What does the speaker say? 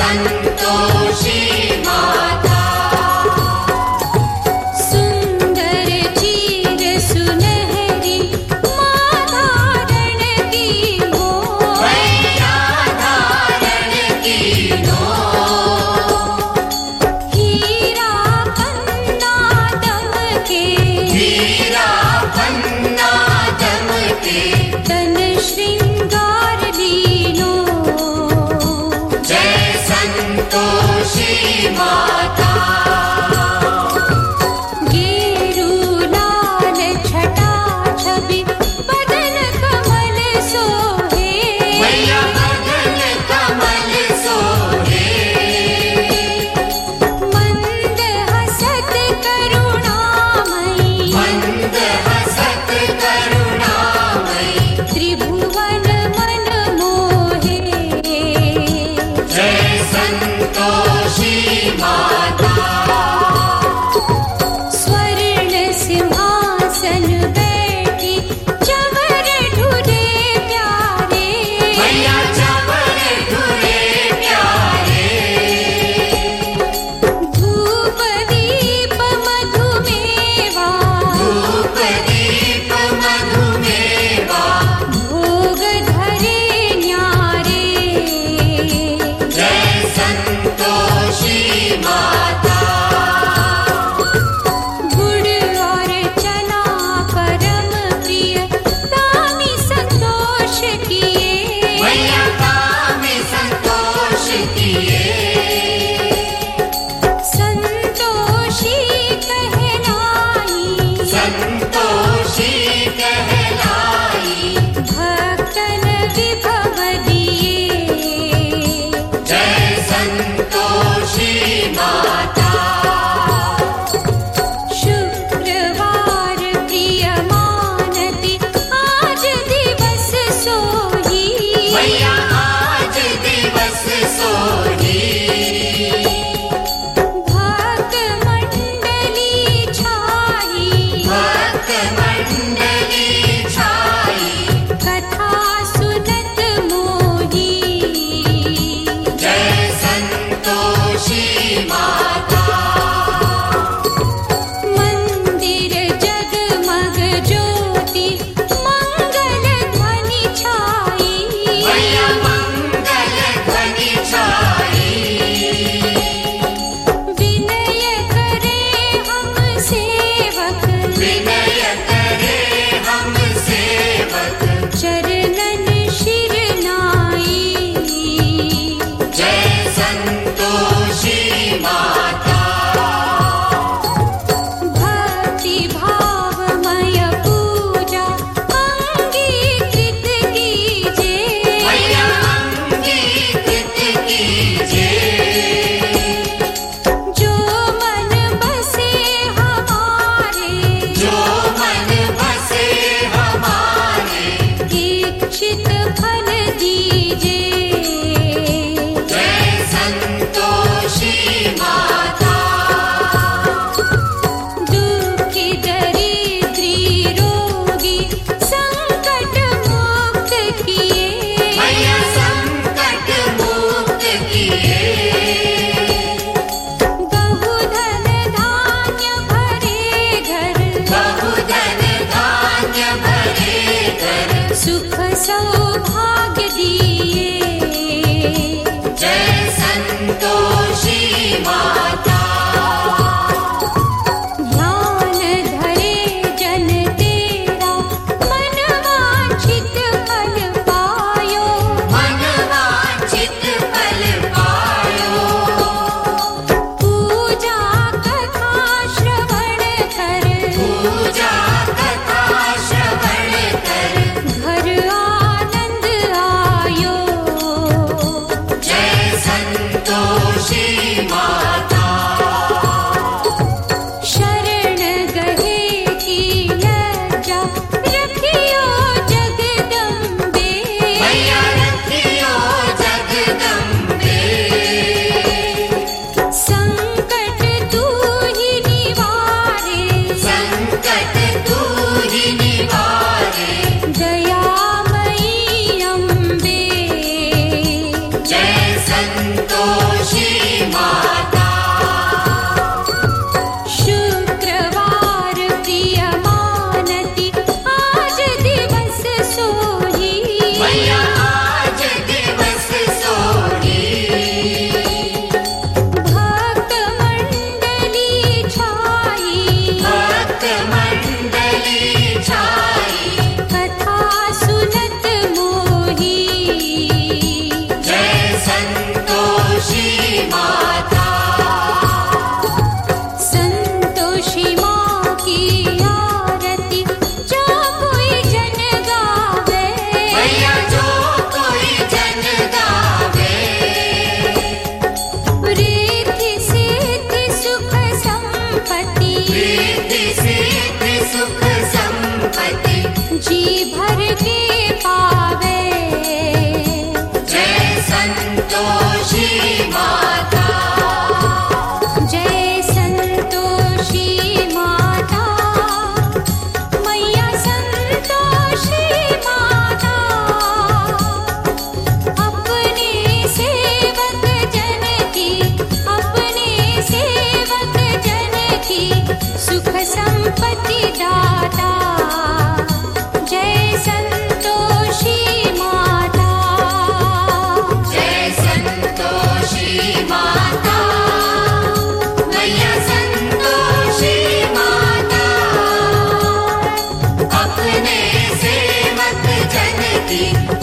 sun. 봐. मैया आज दिवस सोही सुख सौभाग्य You.